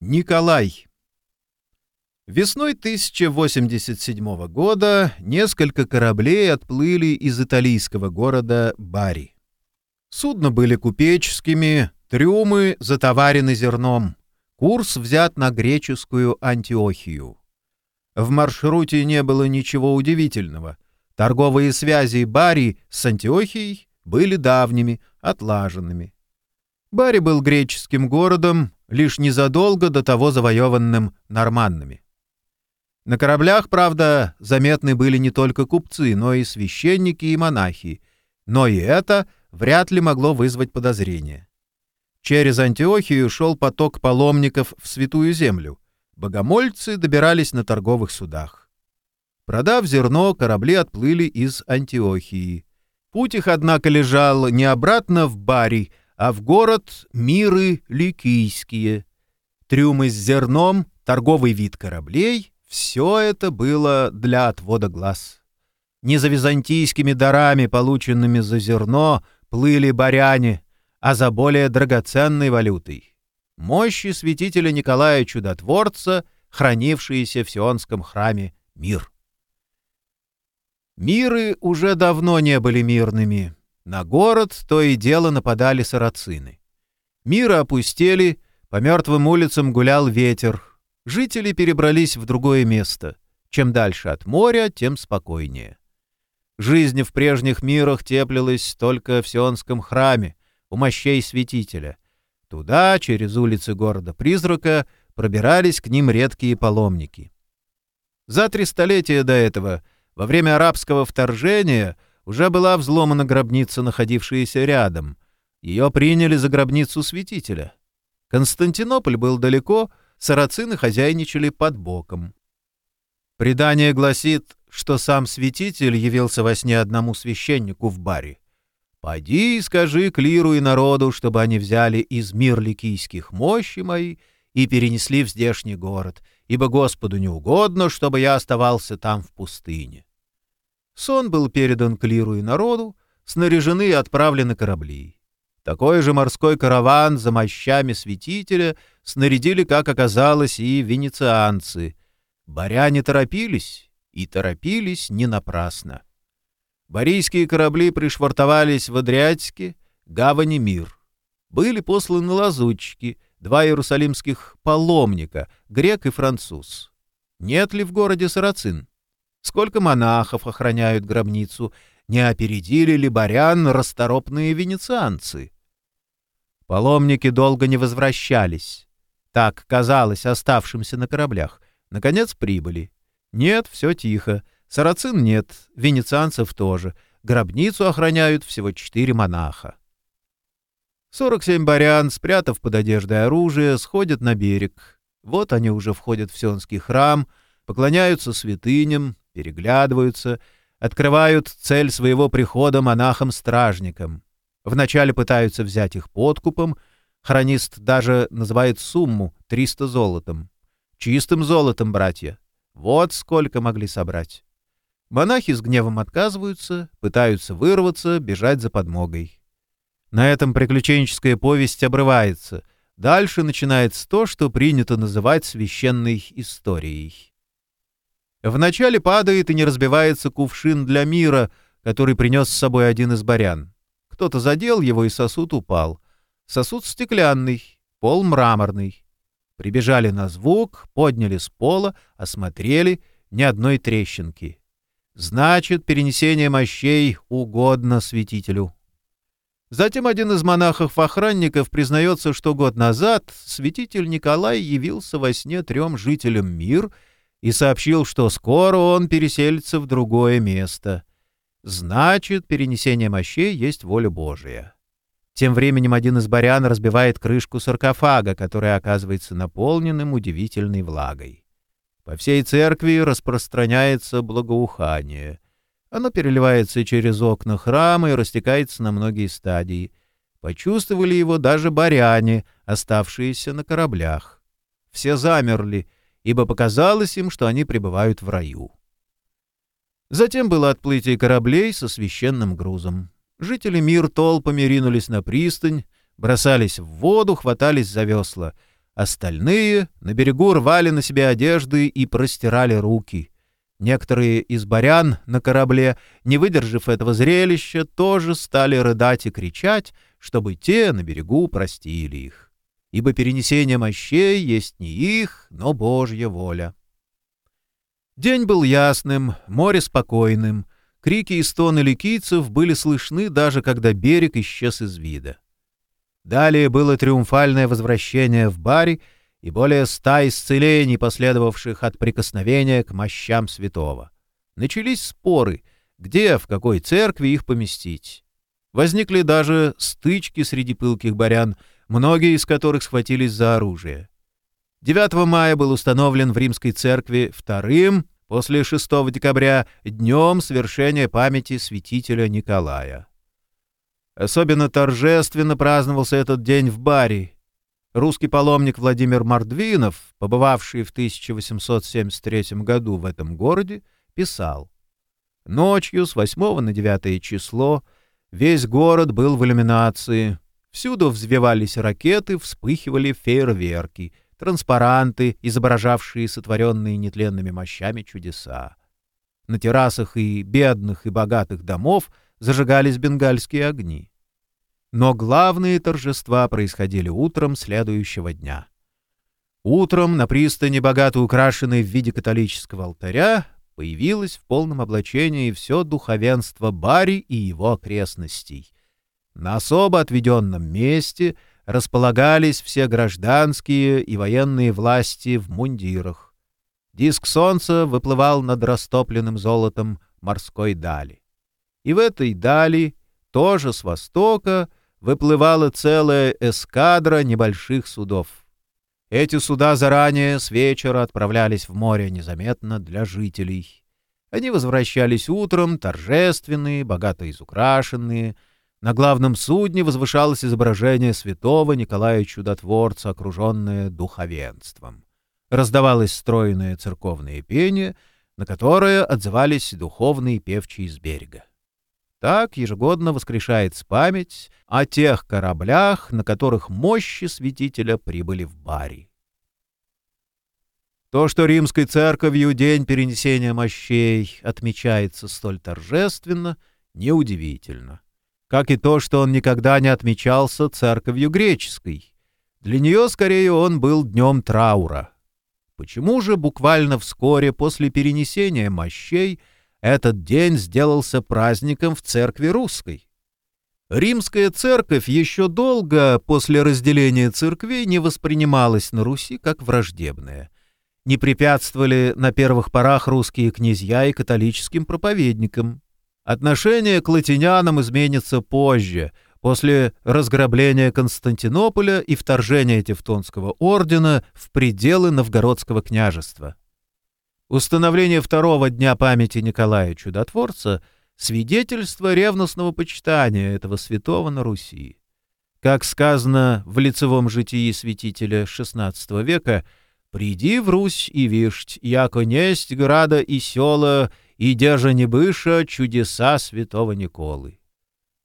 Николай. Весной 1087 года несколько кораблей отплыли из италийского города Бари. Судно были купеческими, трюмы затоварены зерном. Курс взят на греческую Антиохию. В маршруте не было ничего удивительного. Торговые связи Бари с Антиохией были давними, отлаженными. Бари был греческим городом, лишь незадолго до того завоеванным норманнами. На кораблях, правда, заметны были не только купцы, но и священники и монахи, но и это вряд ли могло вызвать подозрения. Через Антиохию шел поток паломников в Святую Землю. Богомольцы добирались на торговых судах. Продав зерно, корабли отплыли из Антиохии. Путь их, однако, лежал не обратно в Бари, а в город миры ликийские. Трюмы с зерном, торговый вид кораблей — все это было для отвода глаз. Не за византийскими дарами, полученными за зерно, плыли баряне, а за более драгоценной валютой. Мощи святителя Николая Чудотворца, хранившиеся в Сионском храме мир. Миры уже давно не были мирными. На город то и дело нападали сарацины. Миры опустели, по мертвым улицам гулял ветер. Жители перебрались в другое место. Чем дальше от моря, тем спокойнее. Жизнь в прежних мирах теплилась только в Сионском храме, у мощей святителя. Туда, через улицы города-призрака, пробирались к ним редкие паломники. За три столетия до этого, во время арабского вторжения, уже была взломана гробница, находившаяся рядом. Ее приняли за гробницу святителя. Константинополь был далеко, сарацины хозяйничали под боком. Предание гласит, что сам святитель явился во сне одному священнику в баре. «Пойди и скажи клиру и народу, чтобы они взяли из мир ликийских мощи мои и перенесли в здешний город, ибо Господу не угодно, чтобы я оставался там в пустыне». Сон был передан клиру и народу, снаряжены и отправлены корабли. Такой же морской караван за мощами святителя снарядили, как оказалось, и венецианцы. Баряне торопились, и торопились не напрасно. Борийские корабли пришвартовались в Адриатике, гавани Мир. Были посланы лазутчики, два иерусалимских паломника, грек и француз. Нет ли в городе сарацин? Сколько монахов охраняют гробницу? Не опередили ли барян расторопные венецианцы? Паломники долго не возвращались. Так казалось оставшимся на кораблях. Наконец прибыли. Нет, все тихо. Сарацин нет, венецианцев тоже. Гробницу охраняют всего четыре монаха. Сорок семь барян, спрятав под одеждой оружие, сходят на берег. Вот они уже входят в Сионский храм, поклоняются святыням, переглядываются, открывают цель своего прихода монахам-стражникам. Вначале пытаются взять их подкупом, хронист даже называет сумму — 300 золотом. Чистым золотом, братья. Вот сколько могли собрать. Монахи с гневом отказываются, пытаются вырваться, бежать за подмогой. На этом приключенческая повесть обрывается. Дальше начинается то, что принято называть священной историей. Вначале падает и не разбивается кувшин для мира, который принес с собой один из барян. Кто-то задел его, и сосуд упал. Сосуд стеклянный, пол мраморный. Прибежали на звук, подняли с пола, осмотрели, ни одной трещинки. Значит, перенесение мощей угодно святителю. Затем один из монахов-охранников признается, что год назад святитель Николай явился во сне трем жителям мир — и сообщил, что скоро он переселится в другое место. Значит, перенесение мощей есть воля Божия. Тем временем один из барян разбивает крышку саркофага, который оказывается наполненным удивительной влагой. По всей церкви распространяется благоухание. Оно переливается через окна храма и растекается на многие стадии. Почувствовали его даже баряне, оставшиеся на кораблях. Все замерли — ибо показалось им, что они пребывают в раю. Затем было отплытие кораблей со священным грузом. Жители мир толпами ринулись на пристань, бросались в воду, хватались за весла. Остальные на берегу рвали на себе одежды и простирали руки. Некоторые из барян на корабле, не выдержав этого зрелища, тоже стали рыдать и кричать, чтобы те на берегу простили их. Ибо перенесение мощей есть не их, но Божья воля. День был ясным, море спокойным. Крики и стоны ликийцев были слышны даже когда берег исчез из вида. Далее было триумфальное возвращение в баре и более ста исцелений, последовавших от прикосновения к мощам святого. Начались споры, где, в какой церкви их поместить. Возникли даже стычки среди пылких барян, многие из которых схватились за оружие. 9 мая был установлен в римской церкви вторым, после 6 декабря, днем свершения памяти святителя Николая. Особенно торжественно праздновался этот день в баре. Русский паломник Владимир Мордвинов, побывавший в 1873 году в этом городе, писал «Ночью с 8 на 9 число весь город был в иллюминации, всюду взвивались ракеты, вспыхивали фейерверки — транспаранты, изображавшие сотворенные нетленными мощами чудеса. На террасах и бедных, и богатых домов зажигались бенгальские огни. Но главные торжества происходили утром следующего дня. Утром на пристани, богато украшенной в виде католического алтаря, появилось в полном облачении все духовенство Бари и его окрестностей. На особо отведенном месте — располагались все гражданские и военные власти в мундирах. Диск солнца выплывал над растопленным золотом морской дали. И в этой дали, тоже с востока, выплывала целая эскадра небольших судов. Эти суда заранее с вечера отправлялись в море незаметно для жителей. Они возвращались утром, торжественные, богато изукрашенные, на главном судне возвышалось изображение святого Николая Чудотворца, окруженное духовенством. Раздавалось стройное церковное пение, на которое отзывались духовные певчие с берега. Так ежегодно воскрешается память о тех кораблях, на которых мощи святителя прибыли в Бари. То, что римской церковью день перенесения мощей отмечается столь торжественно, неудивительно как и то, что он никогда не отмечался церковью греческой. Для нее, скорее, он был днем траура. Почему же буквально вскоре после перенесения мощей этот день сделался праздником в церкви русской? Римская церковь еще долго после разделения церквей не воспринималась на Руси как враждебная. Не препятствовали на первых порах русские князья и католическим проповедникам. Отношение к латинянам изменится позже, после разграбления Константинополя и вторжения Тевтонского ордена в пределы Новгородского княжества. Установление второго дня памяти Николая Чудотворца — свидетельство ревностного почитания этого святого на Руси. Как сказано в лицевом житии святителя XVI века, «Приди в Русь и вишть, яко несть града и села, и держа небыша чудеса святого Николы.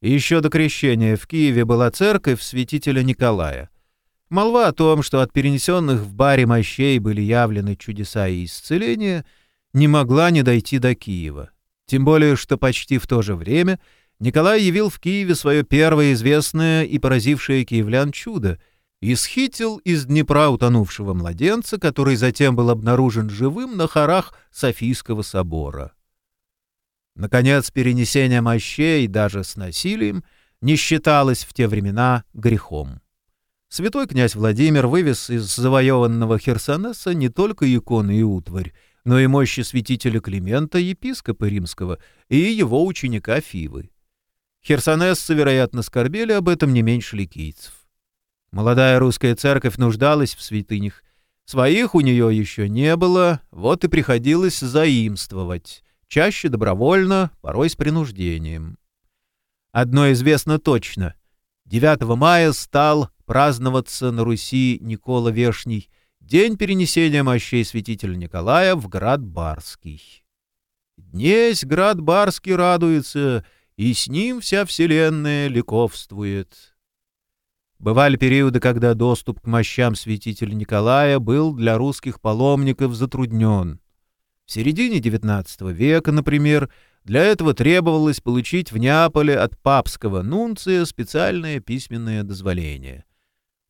Еще до крещения в Киеве была церковь святителя Николая. Молва о том, что от перенесенных в баре мощей были явлены чудеса и исцеления, не могла не дойти до Киева. Тем более, что почти в то же время Николай явил в Киеве свое первое известное и поразившее киевлян чудо — исхитил из Днепра утонувшего младенца, который затем был обнаружен живым на хорах Софийского собора. Наконец, перенесение мощей даже с насилием не считалось в те времена грехом. Святой князь Владимир вывез из завоеванного Херсонеса не только иконы и утварь, но и мощи святителя Климента, епископа римского, и его ученика Фивы. Херсонесцы, вероятно, скорбели об этом не меньше ликийцев. Молодая русская церковь нуждалась в святынях. Своих у нее еще не было, вот и приходилось заимствовать чаще добровольно, порой с принуждением. Одно известно точно. 9 мая стал праздноваться на Руси Никола Вешний, день перенесения мощей святителя Николая в град Барский. Днесь град Барский радуется, и с ним вся вселенная ликовствует. Бывали периоды, когда доступ к мощам святителя Николая был для русских паломников затруднен. В середине XIX века, например, для этого требовалось получить в Неаполе от папского нунция специальное письменное дозволение.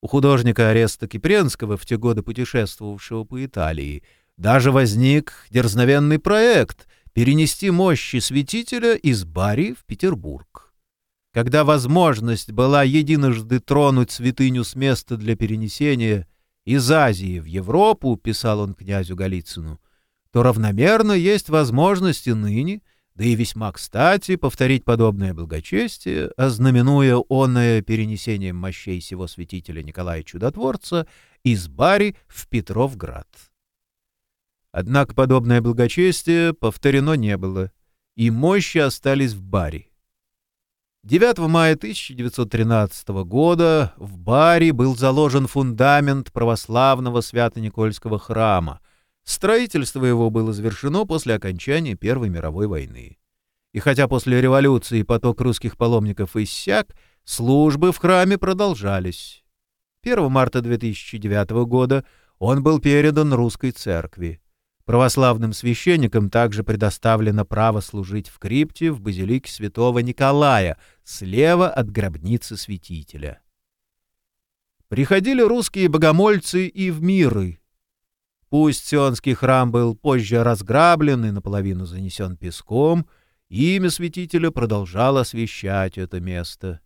У художника Ареста Кипренского, в те годы путешествовавшего по Италии, даже возник дерзновенный проект перенести мощи святителя из Бари в Петербург. Когда возможность была единожды тронуть святыню с места для перенесения из Азии в Европу, писал он князю Голицыну, то равномерно есть возможности ныне, да и весьма кстати, повторить подобное благочестие, ознаменуя оное перенесением мощей сего святителя Николая Чудотворца из Бари в Петровград. Однако подобное благочестие повторено не было, и мощи остались в Бари. 9 мая 1913 года в Бари был заложен фундамент православного Свято-Никольского храма — Строительство его было завершено после окончания Первой мировой войны. И хотя после революции поток русских паломников иссяк, службы в храме продолжались. 1 марта 2009 года он был передан русской церкви. Православным священникам также предоставлено право служить в крипте в базилике святого Николая, слева от гробницы святителя. Приходили русские богомольцы и в миры, Пусть Сионский храм был позже разграблен и наполовину занесен песком, имя святителя продолжало освещать это место.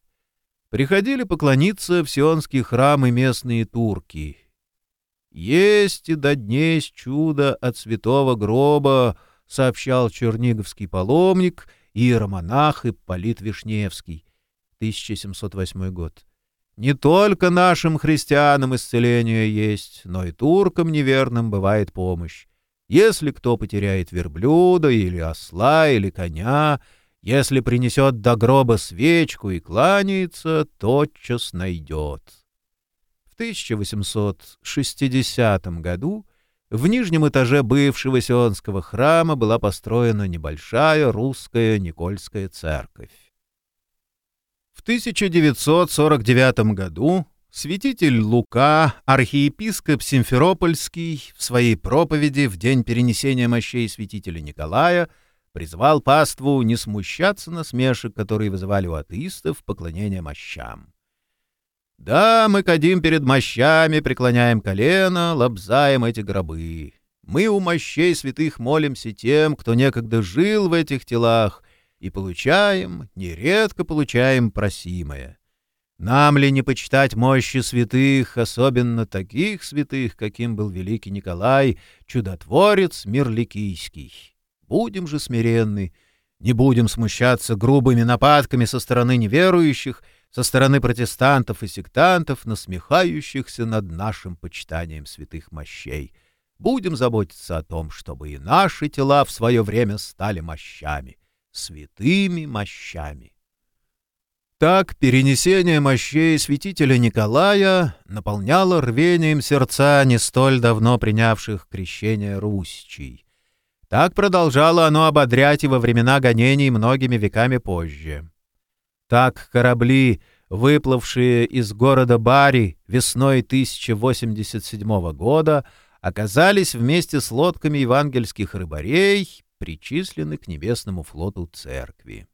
Приходили поклониться в Сионский храм и местные турки. «Есть и до дней чудо от святого гроба», — сообщал черниговский паломник иеромонах Ипполит Вишневский, 1708 год. Не только нашим христианам исцеление есть, но и туркам неверным бывает помощь. Если кто потеряет верблюда или осла или коня, если принесет до гроба свечку и кланяется, тотчас найдет. В 1860 году в нижнем этаже бывшего Сионского храма была построена небольшая русская Никольская церковь. В 1949 году святитель Лука, архиепископ Симферопольский, в своей проповеди в день перенесения мощей святителя Николая призвал паству не смущаться насмешек, которые вызывали у атеистов поклонение мощам. «Да, мы кадим перед мощами, преклоняем колено, лобзаем эти гробы. Мы у мощей святых молимся тем, кто некогда жил в этих телах, и получаем, нередко получаем просимое. Нам ли не почитать мощи святых, особенно таких святых, каким был великий Николай, чудотворец Мирликийский? Будем же смиренны, не будем смущаться грубыми нападками со стороны неверующих, со стороны протестантов и сектантов, насмехающихся над нашим почитанием святых мощей. Будем заботиться о том, чтобы и наши тела в свое время стали мощами святыми мощами. Так перенесение мощей святителя Николая наполняло рвением сердца не столь давно принявших крещение русичей. Так продолжало оно ободрять и во времена гонений многими веками позже. Так корабли, выплывшие из города Бари весной 1087 года, оказались вместе с лодками евангельских рыбарей причислены к небесному флоту церкви.